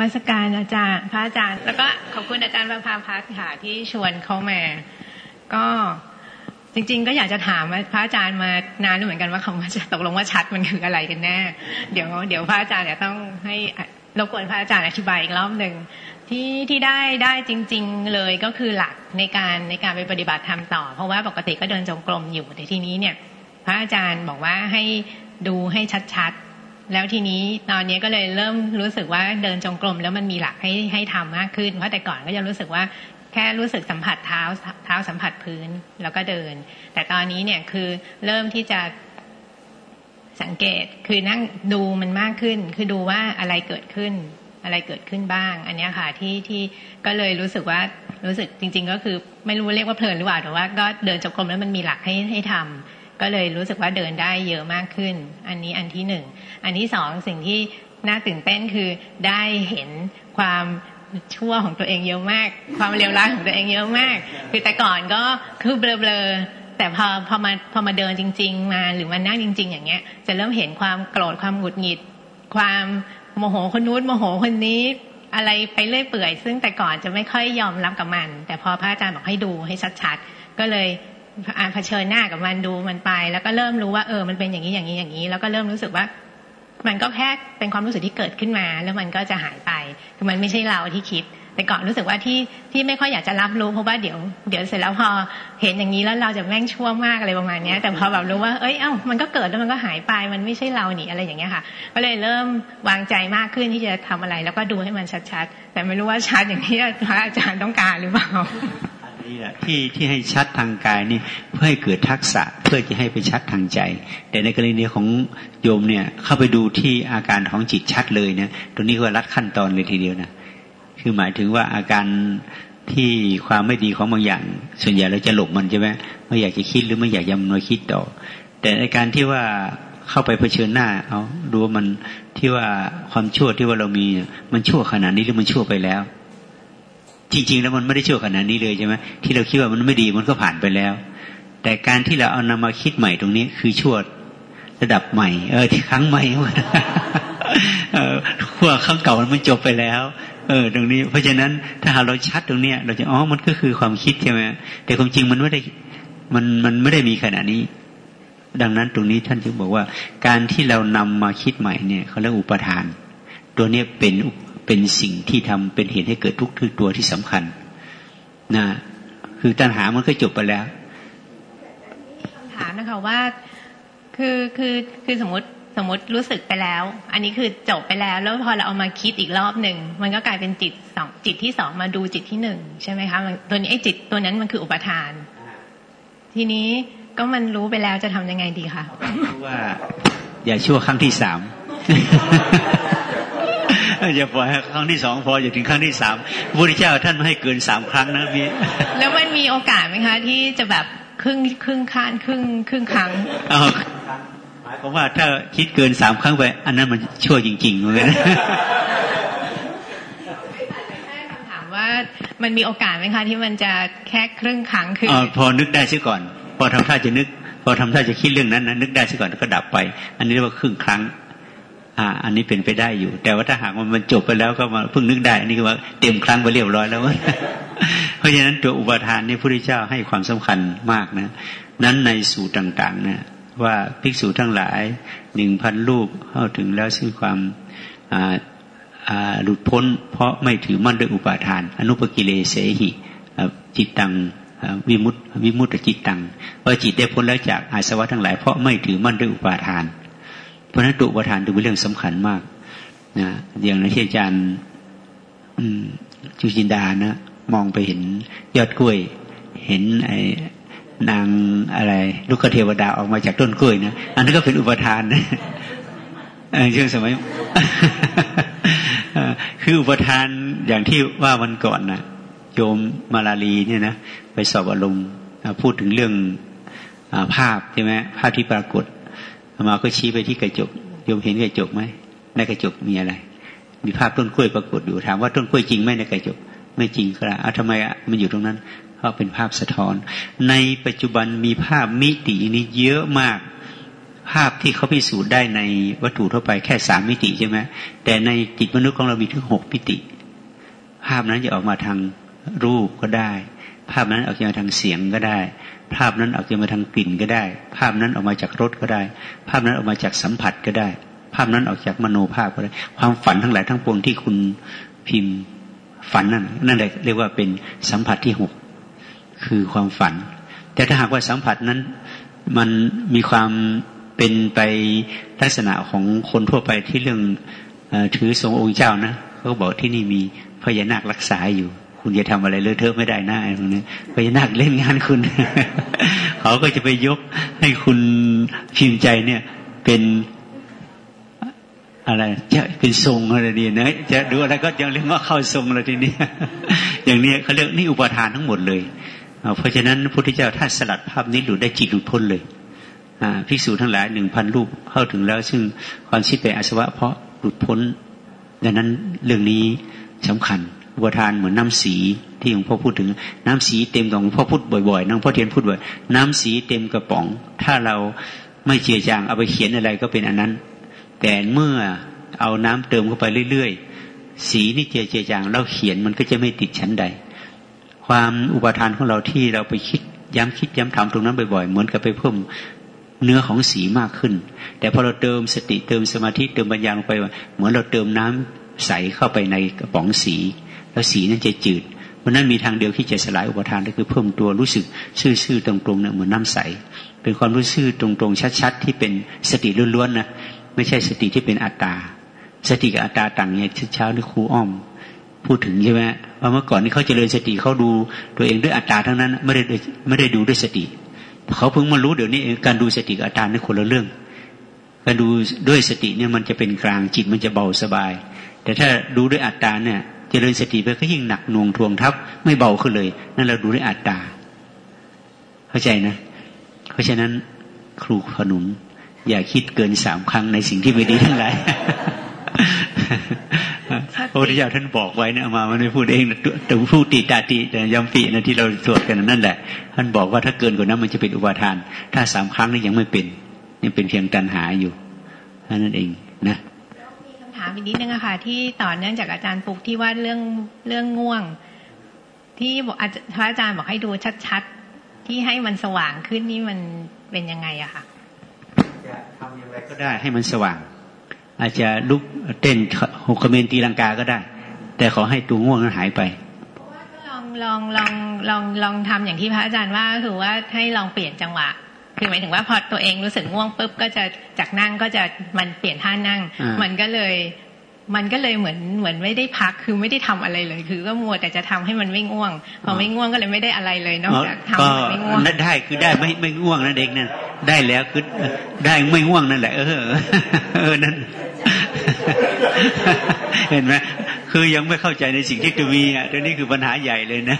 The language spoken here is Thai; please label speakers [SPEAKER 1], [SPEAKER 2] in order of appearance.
[SPEAKER 1] มาสการอาจารย์ พระอาจารย์ แล้วก็ขอบคุณอาจารย์ประภาพัฒน์ค่ะที่ชวนเข้ามา ก็จริง ๆ ก็อยากจะถามพระอาจารย์มานานเหมือนกันว่าคำว่าจะตกลงว่าชัดมันคืออะไรกันแน่ เดี๋ยวเดี๋ยวพระอาจารย์จะต้องให้รบกวนพระอาจารย์อธิบายอีกรอบหนึ่งที่ที่ได้ได้จริง ๆเลยก็คือหลักในการในการไปปฏิบัติธรรมต่อ เพราะว่าปกติก็เดินจงกรมอยู่แต่ทีนี้เนี่ย พระอาจารย์บอกว่าให้ดูให้ชัด แล้วทีนี้ตอนนี้ก็เลยเริ่มรู้สึกว่าเดินจงกรมแล้วมันมีหลักให้ให้ทำมากขึ้น เพราะแต่ก่อนก็จะรู้สึกว่าแค่รู้สึกสัมผัสเท้าเท้าสัมผัสพื้นแล้วก็เดิน แต่ตอนนี้เนี่ยคือเริ่มที่จะสังเกตคือนั่งดูมันมากขึ้น คือดูว่าอะไรเกิดขึ้น อะไรเกิดขึ้นบ้าง อันนี้ค่ะที่ที่ก็เลยรู้สึกว่ารู้สึกจริง ๆ ก็คือไม่รู้เรียกว่าเพลินหรือเปล่าแต่ว่าก็เดินจงกรมแล้วมันมีหลักให้ให้ทำ ก็เลยรู้สึกว่าเดินได้เยอะมากขึ้น อันนี้อันที่หนึ่งอันที่สองสิ่งที่น่าตื่นเต้นคือได้เห็นความชั่วของตัวเองเยอะมาก ความเลวร้ายของตัวเองเยอะมาก คือแต่ก่อนก็คือเบลอๆแต่พอพอมาพอมาเดินจริง ๆ มาหรือมานั่งจริง ๆ อย่างเงี้ย จะเริ่มเห็นความโกรธความหงุดหงิด ความโมโหคนนู้นโมโหคนนี้อะไรไปเรื่อยเปื่อย ซึ่งแต่ก่อนจะไม่ค่อยยอมรับกับมัน แต่พอพระอาจารย์บอกให้ดูให้ชัดๆ ก็เลย เผชิญหน้ากับมันดูมันไป แล้วก็เริ่มรู้ว่าเออมันเป็นอย่างนี้อย่างนี้อย่างนี้ แล้วก็เริ่มรู้สึกว่า มันก็แค่เป็นความรู้สึกที่เกิดขึ้นมา แล้วมันก็จะหายไปคือมันไม่ใช่เราที่คิด แต่ก่อนรู้สึกว่าที่ที่ไม่ค่อยอยากจะรับรู้เพราะว่าเดี๋ยวเดี๋ยวเสร็จแล้วพอเห็นอย่างนี้แล้วเราจะแม่งชั่วมากอะไรประมาณนี้แต่พอแบบรู้ว่าเอ้ยเอ้ามันก็เกิดแล้วมันก็หายไปมันไม่ใช่เราหนีอะไรอย่างเงี้ยค่ะ ก็เลยเริ่มวางใจมากขึ้นที่จะทำอะไร แล้วก็ดูให้มันชัดๆแต่ไม่รู้ว่าชัดอย่างที่พระอาจารย์ต้องการหรือเปล่า
[SPEAKER 2] นี่แหละที่ที่ให้ชัดทางกายนี่เพื่อให้เกิดทักษะเพื่อจะให้ไปชัดทางใจ แต่ในกรณีของโยมเนี่ยเข้าไปดูที่อาการของจิตชัดเลยเนี่ยตรงนี้ก็รัดขั้นตอนเลยทีเดียวนะคือหมายถึงว่าอาการที่ความไม่ดีของบางอย่าง ส่วนใหญ่เราจะหลบมันใช่ไหมไม่อยากจะคิดหรือไม่อยากยำนวยคิดต่อ แต่ในการที่ว่าเข้าไปเผชิญหน้า เอาดูว่ามันที่ว่าความชั่วที่ว่าเรามีมันชั่วขนาดนี้หรือมันชั่วไปแล้ว จริง ๆ แล้วมันไม่ได้ชั่วขนาดนี้เลยใช่ไหมที่เราคิดว่ามันไม่ดีมันก็ผ่านไปแล้ว แต่การที่เราเอานำมาคิดใหม่ตรงนี้ คือชั่วระดับใหม่ เออที่ครั้งใหม่เออขั้วครั้งเก่ามันจบไปแล้ว เออ ตรงนี้ เพราะฉะนั้นถ้าหาเราชัดตรงเนี้ย เราจะอ๋อมันก็คือความคิดใช่ไหมแต่ความจริงมันไม่ได้มันมันไม่ได้มีขนาดนี้ ดังนั้นตรงนี้ท่านจึงบอกว่า การที่เรานำมาคิดใหม่เนี่ยเขาเรียกอุปทาน ตัวนี้เป็น เป็นสิ่งที่ทำเป็นเหตุให้เกิดทุกข์ทุกตัวที่สำคัญนะคือตัณหามันก็จบไปแล้ว
[SPEAKER 1] คำถามนะคะว่าคือคือคือสมมติสมมติรู้สึกไปแล้ว อันนี้คือจบไปแล้ว แล้วพอเราเอามาคิดอีกรอบหนึ่งมันก็กลายเป็นจิตสองจิตที่สองมาดูจิตที่หนึ่งใช่ไหมคะตัวนี้ไอ้จิตตัวนั้นมันคืออุปทาน ทีนี้ก็มันรู้ไปแล้วจะทำยังไงดีคะ
[SPEAKER 2] ว่า อย่าชั่วครั้งที่สาม อย่าปล่อยให้ครั้งที่สองพออย่าถึงครั้งที่สามพระพุทธเจ้าท่านไม่ให้เกินสามครั้งนะพี่
[SPEAKER 1] แล้วมันมีโอกาสไหมคะ ที่จะแบบครึ่งครึ่งคานครึ่งครึ่งครั้ง
[SPEAKER 2] หมายความว่าถ้าคิดเกินสามครั้งไป อันนั้นมันชั่วจริงๆเลย
[SPEAKER 1] ถามว่ามันมีโอกาสไหมคะ ที่มันจะแค่ครึ่งครั้งคือ
[SPEAKER 2] พอนึกได้ซิก่อน พอทำท่าจะนึก พอทำท่าจะคิดเรื่องนั้นนะนึกได้ซิก่อนแล้วก็ดับไป อันนี้เรียกว่าครึ่งครั้ง อ่า อันนี้เป็นไปได้อยู่ แต่ว่าถ้าหากมันจบไปแล้วก็มาเพิ่งนึกได้อันนี้ก็ว่าเต็มครั้งไปเรียบร้อยแล้วเพราะฉะนั้นตัวอุปทานนี่พระพุทธเจ้าให้ความสำคัญมากนะนั้นในสูตรต่างๆนะว่าภิกษุทั้งหลายหนึ่งพันรูปเข้าถึงแล้วซึ่งความหลุดพ้น เพราะไม่ถือมั่นด้วยอุปาทาน อนุปกิเลเสหิจิตตังวิมุตติวิมุตติจิตตังว่าจิตได้พ้นแล้วจากอาสวะทั้งหลายเพราะไม่ถือมั่นด้วยอุปาทาน เพราะนั้นตุปทานถือเป็นเรื่องสำคัญมากนะอย่างที่อาจารย์จุจินดานะมองไปเห็นยอดกล้วย เห็นไอ้นางอะไรลูกเทวดาออกมาจากต้นกล้วยนะอันนั้นก็เป็นอุปทานนะช่วงสมัยคืออุปทานอย่างที่ว่าวันก่อนนะโยมมาลาลีเนี่ยนะไปสอบอารมณ์พูดถึงเรื่องภาพใช่ไหมภาพที่ปรากฏ มาก็ชี้ไปที่กระจกโยมเห็นกระจกไหมในกระจกมีอะไร มีภาพต้นกล้วยปรากฏอยู่ถามว่าต้นกล้วยจริงไหมในกระจก ไม่จริงครับเอาทำไมอะมันอยู่ตรงนั้นเพราะเป็นภาพสะท้อน ในปัจจุบันมีภาพมิตินี้เยอะมาก ภาพที่เขาพิสูจน์ได้ในวัตถุทั่วไปแค่สามมิติใช่ไหมแต่ในจิตมนุษย์ของเรามีถึงหกมิติ ภาพนั้นจะออกมาทางรูปก็ได้ ภาพนั้นออกมาทางเสียงก็ได้ ภาพนั้นออกมาทางกลิ่นก็ได้ ภาพนั้นออกมาจากรสก็ได้ ภาพนั้นออกมาจากสัมผัสก็ได้ ภาพนั้นออกจากมโนภาพก็ได้ ความฝันทั้งหลายทั้งปวงที่คุณพิมพ์ฝันนั่นนั่นแหละเรียกว่าเป็นสัมผัสที่หกคือความฝัน แต่ถ้าหากว่าสัมผัสนั้นมันมีความเป็นไปลักษณะของคนทั่วไปที่เรื่องอถือทรงองค์เจ้านะเขาบอกที่นี่มีพญานาครักษาอยู่ คุณจะทำอะไรเลอะเทอะไม่ได้นะไอ้ตรงนี้พญานาคเล่นงานคุณ เขาก็จะไปยกให้คุณพิมพ์ใจเนี่ย เป็นอะไรจะเป็นทรงอะไรดีนะจะดูอะไรก็ยังเรียกว่าเข้าทรงอะไรทีนี้อย่างนี้เขาเรียกนี่อุปทานทั้งหมดเลยเพราะฉะนั้นพระพุทธเจ้าถ้าสลัดภาพนี้หลุดได้จิตหลุดพ้นเลยภิกษุทั้งหลายหนึ่งพันรูปเข้าถึงแล้ว ซึ่งความคิดไปอาสวะเพราะหลุดพ้น ดังนั้นเรื่องนี้สำคัญ อุปทานเหมือนน้าสีที่หลวงพ่อพูดถึง น้ำสีเต็มของพ่อพูดบ่อยๆน้องพ่อเทียนพูดบ่อยน้ำสีเต็มกระป๋อง ถ้าเราไม่เจียจางเอาไปเขียนอะไรก็เป็นอันนั้น แต่เมื่อเอาน้ำเติมเข้าไปเรื่อยๆ สีนี่เจียเจียจางเราเขียนมันก็จะไม่ติดชั้นใด ความอุปทานของเราที่เราไปคิดย้ำคิดย้ำทำตรงนั้นบ่อยๆ เหมือนกับไปเพิ่มเนื้อของสีมากขึ้น แต่พอเราเติมสติเติมสมาธิเติมปัญญาลงไป เหมือนเราเติมน้ำ ใสเข้าไปในกระป๋องสี แล้วสีนั้นจะจืดเพราะนั้นมีทางเดียวที่จะสลายอุปทานก็คือเพิ่มตัวรู้สึกซื่อๆตรงๆเนี่ยเหมือนน้าใส เป็นความรู้สึกตรงๆชัดๆที่เป็นสติล้วนๆนะไม่ใช่สติที่เป็นอัตตา สติกับอัตตาต่างเนี่ยเช้าที่ครูอ้อม พูดถึงใช่ไหมว่าเมื่อก่อนนี่เขาเจริญสติเขาดูตัวเองด้วยอัตตาทั้งนั้นไม่ได้ไม่ได้ดูด้วยสติเขาเพิ่งมารู้เดี๋ยวนี้การดูสติกับอาการนี่คนละเรื่องการดูด้วยสติเนี่ยมันจะเป็นกลางจิตมันจะเบาสบาย แต่ถ้าดูด้วยอัตตาเนี่ยเจริญสติไปก็ยิ่งหนักหน่วงทวงทับไม่เบาขึ้นเลย นั่นเราดูด้วยอัตตา เข้าใจนะ เพราะฉะนั้นครูขนุนอย่าคิดเกินสามครั้งในสิ่งที่ไม่ดีทั้งหลายพระพุทธเจ้าท่านบอกไว้นะมาไม่พูดเองแต่พูดตีตาตีแต่ยำปีนะที่เราสวดกันนั่นแหละ ท่านบอกว่าถ้าเกินกว่านั้นมันจะเป็นอุปาทาน ถ้าสามครั้งนี่ยังไม่เป็นยังเป็นเพียงตันหาอยู่นั่นเองนะ
[SPEAKER 1] มีคำถามอีกนิดนึงอะค่ะ ที่ต่อเนื่องจากอาจารย์ปุกที่ว่าเรื่องเรื่องง่วง ที่บอกพระอาจารย์บอกให้ดูชัดๆ ที่ให้มันสว่างขึ้นนี่มันเป็นยังไงอะค่ะ
[SPEAKER 2] จะทำอย่างไรก็ได้ให้มันสว่าง อาจจะลุกเต้นหกเมนตีลังกาก็ได้ แต่ขอให้ตัวง่วงนั้นหายไป
[SPEAKER 1] ลองลองลองลองลองทำอย่างที่พระอาจารย์ว่าคือว่าให้ลองเปลี่ยนจังหวะ คือหมายถึงว่าพอตัวเองรู้สึกง่วงปุ๊บก็จะจากนั่งก็จะมันเปลี่ยนท่านั่ง มันก็เลย มันก็เลยเหมือนเหมือนไม่ได้พักคือไม่ได้ทำอะไรเลย คือก็มัวแต่จะทำให้มันไม่ง่วง พอไม่ง่วงก็เลยไม่ได้อะไรเลยนอกจากทำไม่ง่วง
[SPEAKER 2] ได้คือได้ไม่ไม่ง่วงนั่นเองนั่นได้แล้วคือได้ไม่ง่วงนั่นแหละ เออเออนั่นเห็นไหมคือยังไม่เข้าใจในสิ่งที่ตัวมีอะตัวนี้คือปัญหาใหญ่เลยนะ